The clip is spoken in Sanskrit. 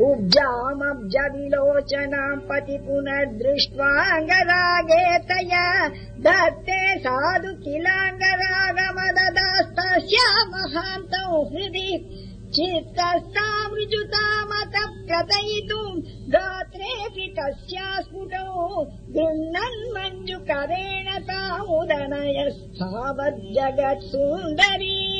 उब्जामब्जविलोचनाम् पति पुनर्दृष्ट्वाङ्गरागे तया साधु किलाङ्गरागमददास्तस्या महान्तौ हृदि। चित्तस्तामृजुतामत कथयितुम् गात्रेऽपि तस्या स्फुटौ। गृह्णन् मञ्जुकरेण तामुदनयस्तावज्जगत् सुन्दरी